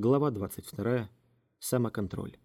Глава 22. Самоконтроль.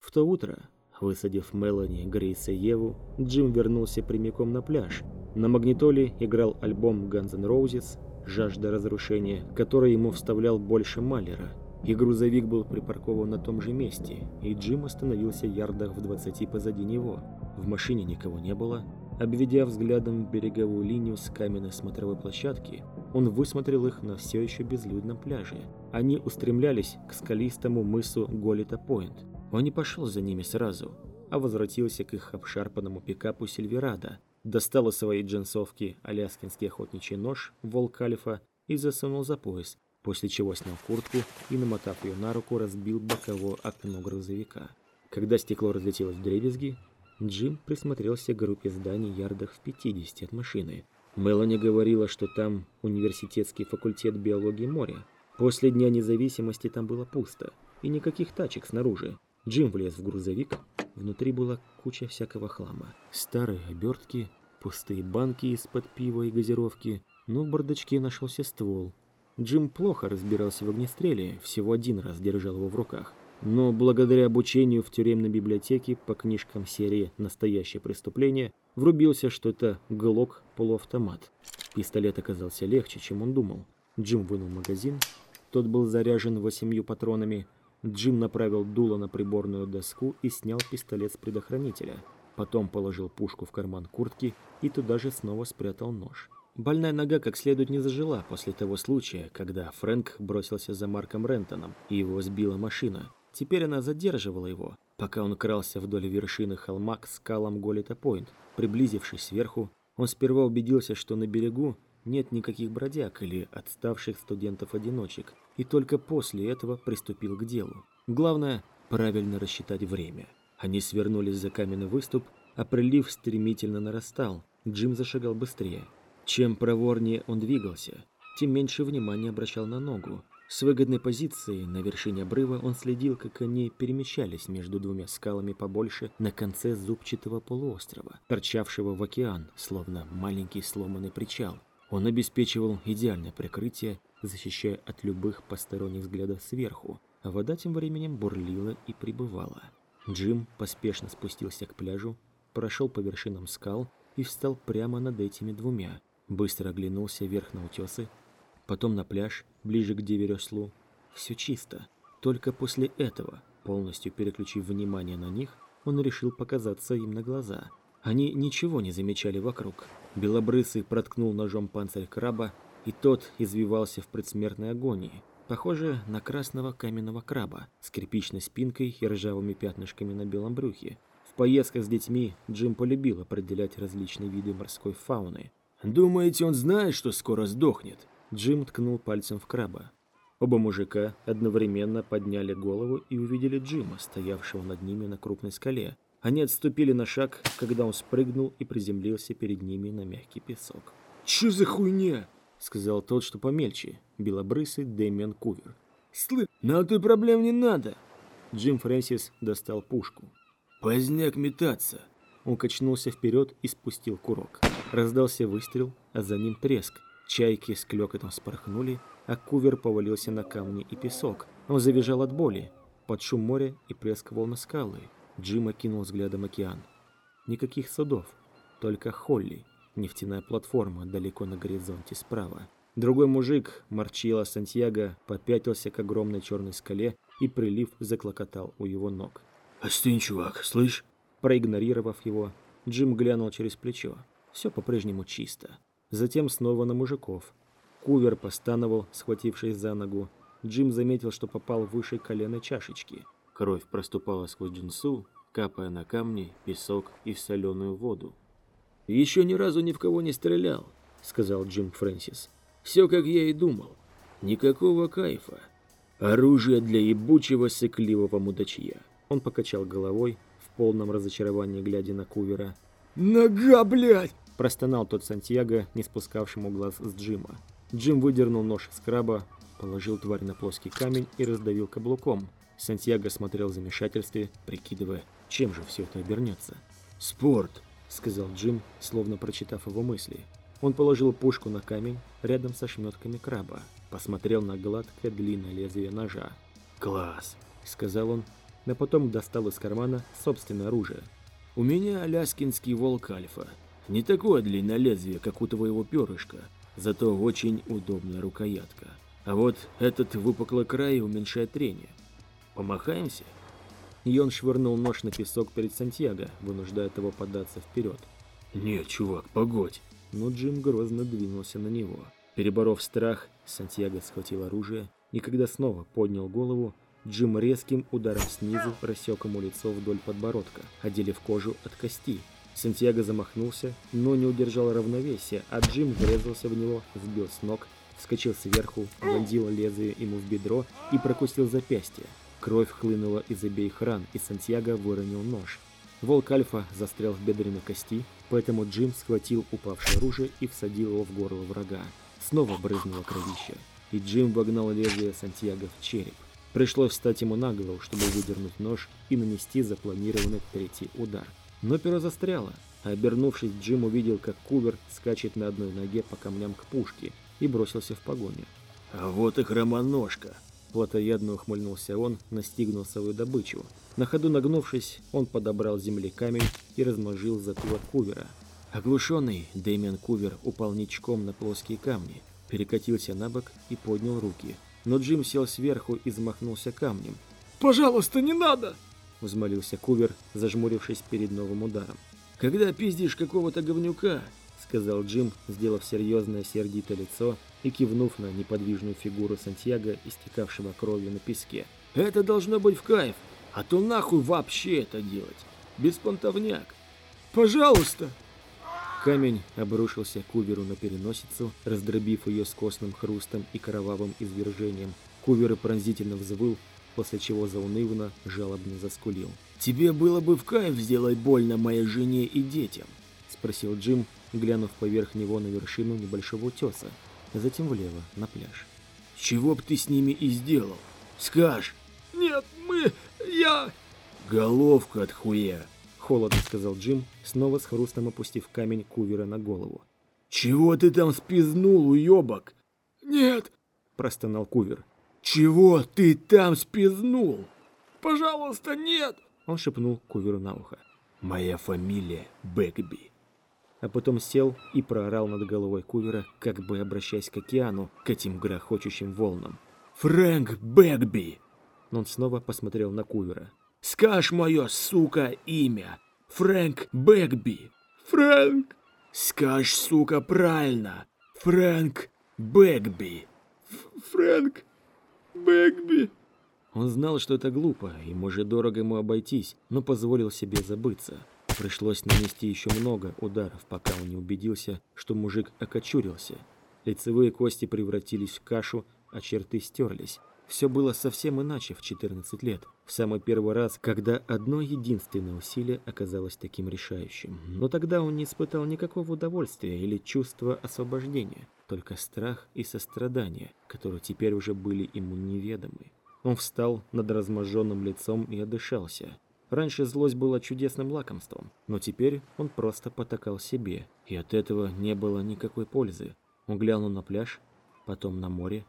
В то утро, высадив Мелани, Грейс и Еву, Джим вернулся прямиком на пляж. На магнитоле играл альбом Guns N' Roses «Жажда разрушения», который ему вставлял больше Малера. И грузовик был припаркован на том же месте, и Джим остановился ярдах в 20 позади него. В машине никого не было. Обведя взглядом береговую линию с каменной смотровой площадки, он высмотрел их на все еще безлюдном пляже. Они устремлялись к скалистому мысу Голита-Пойнт. Он не пошел за ними сразу, а возвратился к их обшарпанному пикапу Сильверада, достал из своей джинсовки аляскинский охотничий нож Волк Альфа и засунул за пояс, после чего снял куртку и, намотав ее на руку, разбил боковое окно грузовика. Когда стекло разлетелось в дребезги, Джим присмотрелся к группе зданий ярдах в 50 от машины. Мелани говорила, что там университетский факультет биологии моря. После Дня независимости там было пусто, и никаких тачек снаружи. Джим влез в грузовик, внутри была куча всякого хлама. Старые обертки, пустые банки из-под пива и газировки, но в бардачке нашелся ствол. Джим плохо разбирался в огнестреле, всего один раз держал его в руках. Но благодаря обучению в тюремной библиотеке по книжкам серии «Настоящее преступление» врубился, что это ГЛОК полуавтомат. Пистолет оказался легче, чем он думал. Джим вынул магазин. Тот был заряжен восемью патронами. Джим направил дуло на приборную доску и снял пистолет с предохранителя. Потом положил пушку в карман куртки и туда же снова спрятал нож. Больная нога как следует не зажила после того случая, когда Фрэнк бросился за Марком Рентоном и его сбила машина. Теперь она задерживала его, пока он крался вдоль вершины холма к скалам Голита-Пойнт. Приблизившись сверху, он сперва убедился, что на берегу нет никаких бродяг или отставших студентов-одиночек, и только после этого приступил к делу. Главное – правильно рассчитать время. Они свернулись за каменный выступ, а прилив стремительно нарастал. Джим зашагал быстрее. Чем проворнее он двигался, тем меньше внимания обращал на ногу. С выгодной позиции на вершине обрыва он следил, как они перемещались между двумя скалами побольше на конце зубчатого полуострова, торчавшего в океан, словно маленький сломанный причал. Он обеспечивал идеальное прикрытие, защищая от любых посторонних взглядов сверху, а вода тем временем бурлила и прибывала. Джим поспешно спустился к пляжу, прошел по вершинам скал и встал прямо над этими двумя, быстро оглянулся вверх на утесы, потом на пляж, ближе к Дивереслу. Все чисто. Только после этого, полностью переключив внимание на них, он решил показаться им на глаза. Они ничего не замечали вокруг. Белобрысый проткнул ножом панцирь краба, и тот извивался в предсмертной агонии, похоже на красного каменного краба с кирпичной спинкой и ржавыми пятнышками на белом брюхе. В поездках с детьми Джим полюбил определять различные виды морской фауны. «Думаете, он знает, что скоро сдохнет?» Джим ткнул пальцем в краба. Оба мужика одновременно подняли голову и увидели Джима, стоявшего над ними на крупной скале. Они отступили на шаг, когда он спрыгнул и приземлился перед ними на мягкий песок. «Чё за хуйня?» — сказал тот, что помельче, белобрысый Дэмиан Кувер. «Слы, нам тут проблем не надо!» Джим Фрэнсис достал пушку. «Поздняк метаться!» Он качнулся вперед и спустил курок. Раздался выстрел, а за ним треск. Чайки с клёкотом спорхнули, а кувер повалился на камни и песок. Он завизжал от боли, под шум моря и плеск волны скалы. Джим окинул взглядом океан. Никаких судов, только Холли, нефтяная платформа далеко на горизонте справа. Другой мужик, Марчило Сантьяго, попятился к огромной черной скале, и прилив заклокотал у его ног. «Остынь, чувак, слышь?» Проигнорировав его, Джим глянул через плечо. Все по-прежнему чисто. Затем снова на мужиков. Кувер постановал, схватившись за ногу. Джим заметил, что попал выше колена чашечки. Кровь проступала сквозь джинсу, капая на камни, песок и в соленую воду. «Еще ни разу ни в кого не стрелял», — сказал Джим Фрэнсис. «Все, как я и думал. Никакого кайфа. Оружие для ебучего сыкливого мудачья». Он покачал головой, в полном разочаровании глядя на Кувера. «Нога, блядь!» Простонал тот Сантьяго, не спускавшему глаз с Джима. Джим выдернул нож из краба, положил тварь на плоский камень и раздавил каблуком. Сантьяго смотрел в замешательстве, прикидывая, чем же все это обернется. «Спорт!» — сказал Джим, словно прочитав его мысли. Он положил пушку на камень рядом со шметками краба, посмотрел на гладкое длинное лезвие ножа. «Класс», — сказал он, но потом достал из кармана собственное оружие. «У меня аляскинский волк Альфа. Не такое длинное лезвие, как у твоего перышка, зато очень удобная рукоятка. А вот этот выпуклый край уменьшает трение. Помахаемся?» И он швырнул нож на песок перед Сантьяго, вынуждая его податься вперед. «Нет, чувак, погодь!» Но Джим грозно двинулся на него. Переборов страх, Сантьяго схватил оружие, и когда снова поднял голову, Джим резким ударом снизу рассек ему лицо вдоль подбородка, отделив кожу от кости. Сантьяго замахнулся, но не удержал равновесия, а Джим врезался в него, сбил с ног, вскочил сверху, вонзил лезвие ему в бедро и прокусил запястье. Кровь хлынула из обеих ран, и Сантьяго выронил нож. Волк Альфа застрял в бедренной кости, поэтому Джим схватил упавшее оружие и всадил его в горло врага. Снова брызнуло кровище, и Джим вогнал лезвие Сантьяго в череп. Пришлось встать ему на голову, чтобы выдернуть нож и нанести запланированный третий удар. Но перо застряло, обернувшись, Джим увидел, как Кувер скачет на одной ноге по камням к пушке и бросился в погоню. «А вот и хромоножка!» Платоядно ухмыльнулся он, настигнул свою добычу. На ходу нагнувшись, он подобрал земли камень и размозжил затылок Кувера. Оглушенный, Дэмиан Кувер упал ничком на плоские камни, перекатился на бок и поднял руки. Но Джим сел сверху и замахнулся камнем. «Пожалуйста, не надо!» — взмолился Кувер, зажмурившись перед новым ударом. «Когда пиздишь какого-то говнюка, — сказал Джим, сделав серьезное сердитое лицо и кивнув на неподвижную фигуру Сантьяго, истекавшего кровью на песке. «Это должно быть в кайф, а то нахуй вообще это делать? Беспонтовняк! Пожалуйста!» Камень обрушился Куверу на переносицу, раздробив ее с костным хрустом и кровавым извержением. Кувер пронзительно взвыл, после чего заунывно, жалобно заскулил. «Тебе было бы в кайф сделать больно моей жене и детям?» – спросил Джим, глянув поверх него на вершину небольшого утеса, затем влево, на пляж. «Чего б ты с ними и сделал? Скажь!» «Нет, мы... я...» «Головка от хуя!» — холодно сказал Джим, снова с хрустом опустив камень Кувера на голову. «Чего ты там спизнул, уебок?» «Нет!» — простонал Кувер. «Чего ты там спизнул?» «Пожалуйста, нет!» — он шепнул Куверу на ухо. «Моя фамилия Бэкби» а потом сел и проорал над головой Кувера, как бы обращаясь к океану, к этим грохочущим волнам. «Фрэнк Бэкби!» Он снова посмотрел на Кувера. «Скажь мое, сука, имя! Фрэнк Бэкби!» «Фрэнк!» «Скажь, сука, правильно! Фрэнк Бэкби!» «Фрэнк Бэкби!» Он знал, что это глупо, и может дорого ему обойтись, но позволил себе забыться. Пришлось нанести еще много ударов, пока он не убедился, что мужик окочурился. Лицевые кости превратились в кашу, а черты стерлись. Все было совсем иначе в 14 лет, в самый первый раз, когда одно единственное усилие оказалось таким решающим. Но тогда он не испытал никакого удовольствия или чувства освобождения, только страх и сострадание, которые теперь уже были ему неведомы. Он встал над разможженным лицом и отдышался. Раньше злость была чудесным лакомством, но теперь он просто потакал себе, и от этого не было никакой пользы. Он глянул на пляж, потом на море.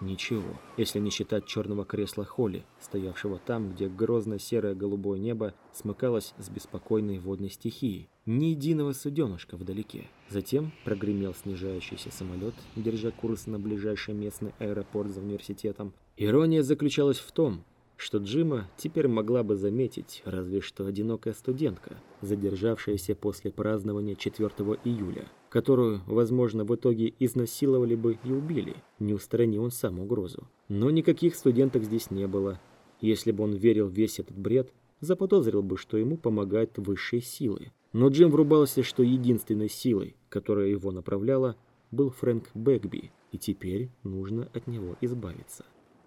Ничего, если не считать черного кресла Холли, стоявшего там, где грозное серое голубое небо смыкалось с беспокойной водной стихией. Ни единого суденышка вдалеке. Затем прогремел снижающийся самолет, держа курс на ближайший местный аэропорт за университетом. Ирония заключалась в том, что Джима теперь могла бы заметить разве что одинокая студентка, задержавшаяся после празднования 4 июля, которую, возможно, в итоге изнасиловали бы и убили, не устранил он сам угрозу. Но никаких студенток здесь не было. Если бы он верил весь этот бред, заподозрил бы, что ему помогают высшие силы. Но Джим врубался, что единственной силой, которая его направляла, был Фрэнк Бэкби, и теперь нужно от него избавиться.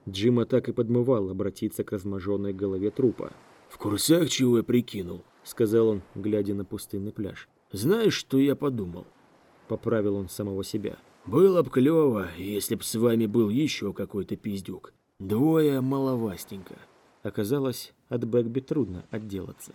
Джима так и подмывал обратиться к разможенной голове трупа. «В курсах чего я прикинул?» — сказал он, глядя на пустынный пляж. «Знаешь, что я подумал?» Поправил он самого себя. «Было б клево, если б с вами был еще какой-то пиздюк. Двое маловастенько». Оказалось, от Бэкби трудно отделаться.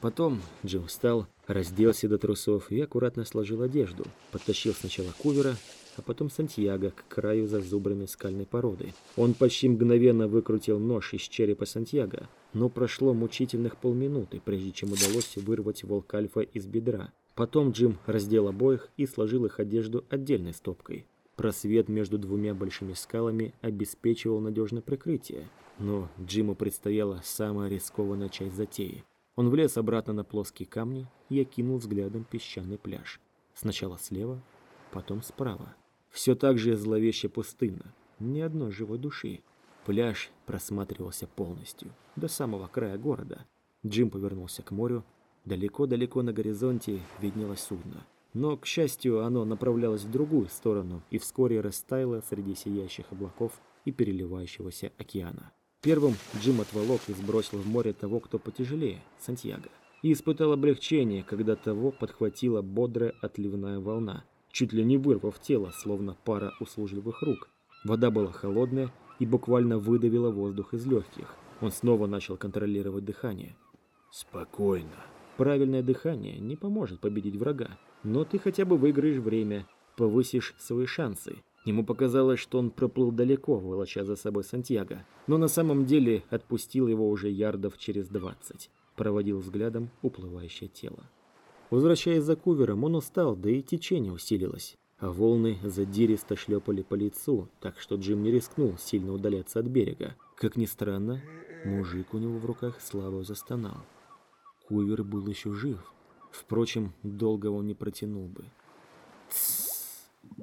Потом Джим встал, разделся до трусов и аккуратно сложил одежду, подтащил сначала кувера, а потом Сантьяго к краю зазубренной скальной породы. Он почти мгновенно выкрутил нож из черепа Сантьяго, но прошло мучительных полминуты, прежде чем удалось вырвать волк Альфа из бедра. Потом Джим раздел обоих и сложил их одежду отдельной стопкой. Просвет между двумя большими скалами обеспечивал надежное прикрытие, но Джиму предстояла самая рискованная часть затеи. Он влез обратно на плоские камни и окинул взглядом песчаный пляж. Сначала слева, потом справа. Все так же зловеще пустынно, ни одной живой души. Пляж просматривался полностью, до самого края города. Джим повернулся к морю. Далеко-далеко на горизонте виднелось судно. Но, к счастью, оно направлялось в другую сторону и вскоре растаяло среди сияющих облаков и переливающегося океана. Первым Джим отволок и сбросил в море того, кто потяжелее, Сантьяго. И испытал облегчение, когда того подхватила бодрая отливная волна, чуть ли не вырвав тело, словно пара услужливых рук. Вода была холодная и буквально выдавила воздух из легких. Он снова начал контролировать дыхание. «Спокойно». Правильное дыхание не поможет победить врага, но ты хотя бы выиграешь время, повысишь свои шансы. Ему показалось, что он проплыл далеко, волоча за собой Сантьяго, но на самом деле отпустил его уже ярдов через двадцать, проводил взглядом уплывающее тело. Возвращаясь за кувером, он устал, да и течение усилилось. А волны задиристо шлепали по лицу, так что Джим не рискнул сильно удаляться от берега. Как ни странно, мужик у него в руках слабо застонал. Кувер был еще жив. Впрочем, долго он не протянул бы.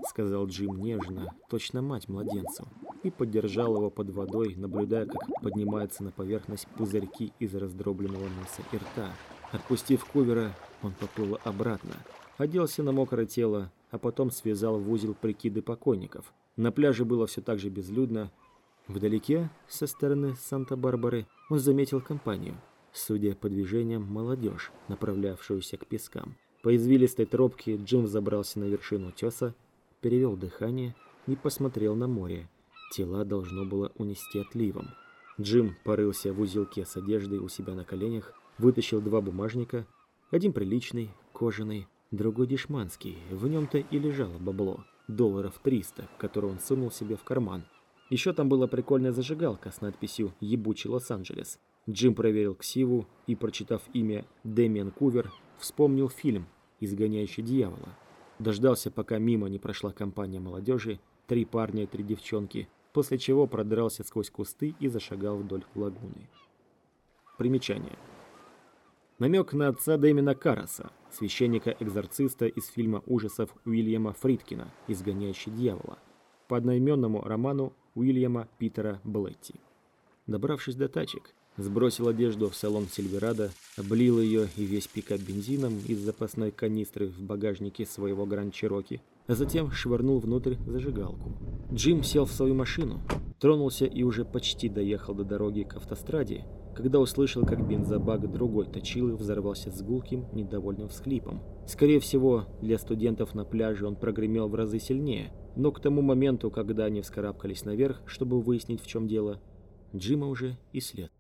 Сказал Джим нежно, точно мать младенцу, и поддержал его под водой, наблюдая, как поднимаются на поверхность пузырьки из раздробленного носа и рта. Отпустив Кувера, он поплыл обратно, оделся на мокрое тело, а потом связал в узел прикиды покойников. На пляже было все так же безлюдно. Вдалеке, со стороны Санта-Барбары, он заметил компанию. Судя по движениям, молодежь, направлявшуюся к пескам. По извилистой тропке Джим забрался на вершину теса, перевел дыхание и посмотрел на море. Тела должно было унести отливом. Джим порылся в узелке с одеждой у себя на коленях, вытащил два бумажника, один приличный, кожаный, другой дешманский. В нем-то и лежало бабло, долларов 300, которое он сунул себе в карман. Еще там была прикольная зажигалка с надписью «Ебучий Лос-Анджелес». Джим проверил ксиву и, прочитав имя Дэмиан Кувер, вспомнил фильм «Изгоняющий дьявола». Дождался, пока мимо не прошла компания молодежи, три парня и три девчонки, после чего продрался сквозь кусты и зашагал вдоль лагуны. Примечание. Намек на отца Дэмина Караса, священника-экзорциста из фильма ужасов Уильяма Фридкина «Изгоняющий дьявола», по одноименному роману Уильяма Питера Блетти. Добравшись до тачек, сбросил одежду в салон Сильверадо, облил ее и весь пикап бензином из запасной канистры в багажнике своего Гранд Чироки, а затем швырнул внутрь зажигалку. Джим сел в свою машину, тронулся и уже почти доехал до дороги к автостраде, когда услышал, как бензобак другой точилы взорвался с гулким, недовольным всхлипом. Скорее всего, для студентов на пляже он прогремел в разы сильнее, но к тому моменту, когда они вскарабкались наверх, чтобы выяснить, в чем дело, Джима уже и след